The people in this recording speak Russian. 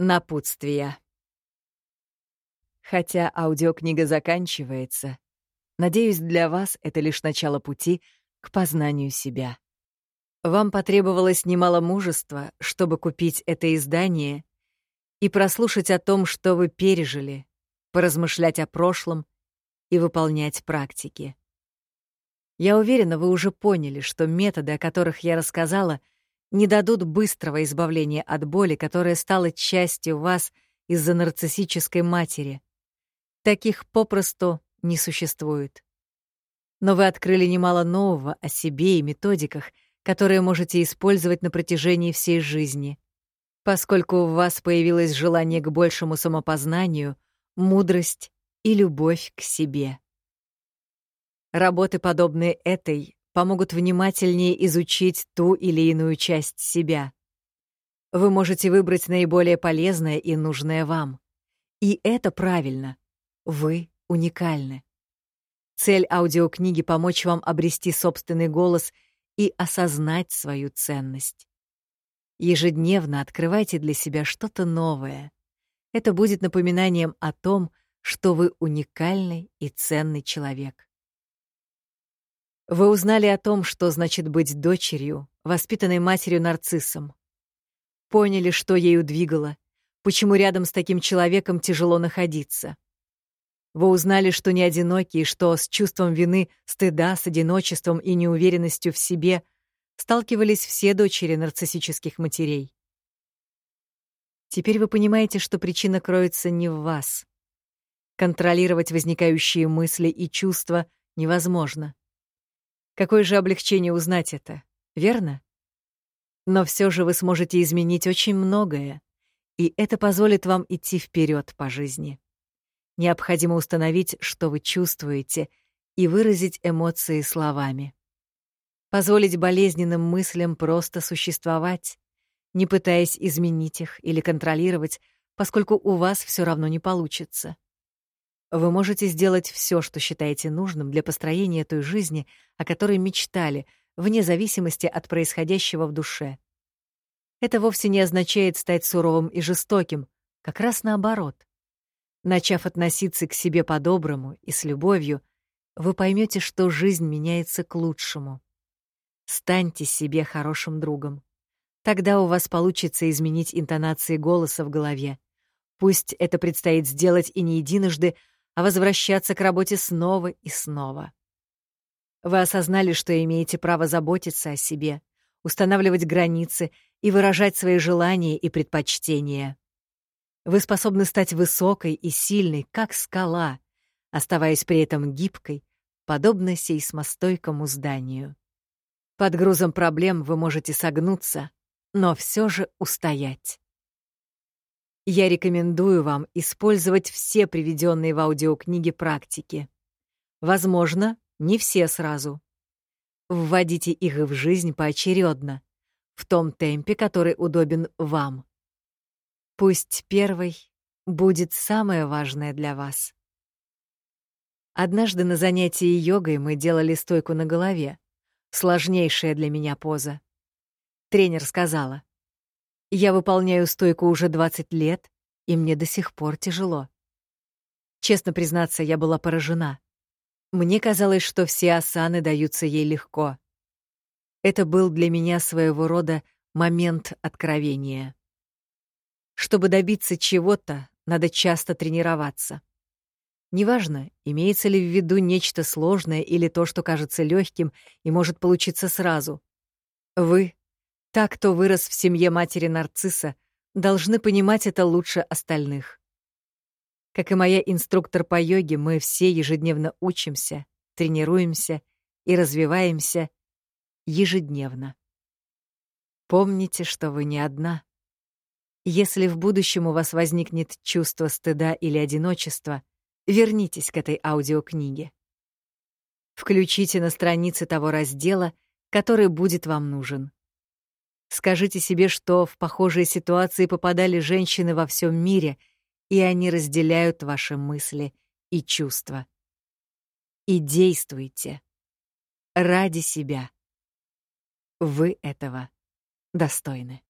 Напутствие. Хотя аудиокнига заканчивается, надеюсь, для вас это лишь начало пути к познанию себя. Вам потребовалось немало мужества, чтобы купить это издание и прослушать о том, что вы пережили, поразмышлять о прошлом и выполнять практики. Я уверена, вы уже поняли, что методы, о которых я рассказала — не дадут быстрого избавления от боли, которая стала частью вас из-за нарциссической матери. Таких попросту не существует. Но вы открыли немало нового о себе и методиках, которые можете использовать на протяжении всей жизни, поскольку у вас появилось желание к большему самопознанию, мудрость и любовь к себе. Работы, подобные этой, помогут внимательнее изучить ту или иную часть себя. Вы можете выбрать наиболее полезное и нужное вам. И это правильно. Вы уникальны. Цель аудиокниги — помочь вам обрести собственный голос и осознать свою ценность. Ежедневно открывайте для себя что-то новое. Это будет напоминанием о том, что вы уникальный и ценный человек. Вы узнали о том, что значит быть дочерью, воспитанной матерью нарциссом. Поняли, что ею двигало, почему рядом с таким человеком тяжело находиться. Вы узнали, что не одиноки, и что с чувством вины, стыда, с одиночеством и неуверенностью в себе сталкивались все дочери нарциссических матерей. Теперь вы понимаете, что причина кроется не в вас. Контролировать возникающие мысли и чувства невозможно. Какое же облегчение узнать это, верно? Но все же вы сможете изменить очень многое, и это позволит вам идти вперед по жизни. Необходимо установить, что вы чувствуете, и выразить эмоции словами. Позволить болезненным мыслям просто существовать, не пытаясь изменить их или контролировать, поскольку у вас все равно не получится. Вы можете сделать все, что считаете нужным для построения той жизни, о которой мечтали, вне зависимости от происходящего в душе. Это вовсе не означает стать суровым и жестоким, как раз наоборот. Начав относиться к себе по-доброму и с любовью, вы поймете, что жизнь меняется к лучшему. Станьте себе хорошим другом. Тогда у вас получится изменить интонации голоса в голове. Пусть это предстоит сделать и не единожды, а возвращаться к работе снова и снова. Вы осознали, что имеете право заботиться о себе, устанавливать границы и выражать свои желания и предпочтения. Вы способны стать высокой и сильной, как скала, оставаясь при этом гибкой, подобно сейсмостойкому зданию. Под грузом проблем вы можете согнуться, но все же устоять. Я рекомендую вам использовать все приведенные в аудиокниге практики. Возможно, не все сразу. Вводите их в жизнь поочередно, в том темпе, который удобен вам. Пусть первый будет самое важное для вас. Однажды на занятии йогой мы делали стойку на голове. Сложнейшая для меня поза. Тренер сказала, я выполняю стойку уже 20 лет, и мне до сих пор тяжело. Честно признаться, я была поражена. Мне казалось, что все асаны даются ей легко. Это был для меня своего рода момент откровения. Чтобы добиться чего-то, надо часто тренироваться. Неважно, имеется ли в виду нечто сложное или то, что кажется легким и может получиться сразу. Вы так, кто вырос в семье матери нарцисса, должны понимать это лучше остальных. Как и моя инструктор по йоге, мы все ежедневно учимся, тренируемся и развиваемся ежедневно. Помните, что вы не одна. Если в будущем у вас возникнет чувство стыда или одиночества, вернитесь к этой аудиокниге. Включите на странице того раздела, который будет вам нужен. Скажите себе, что в похожие ситуации попадали женщины во всем мире, и они разделяют ваши мысли и чувства. И действуйте ради себя. Вы этого достойны.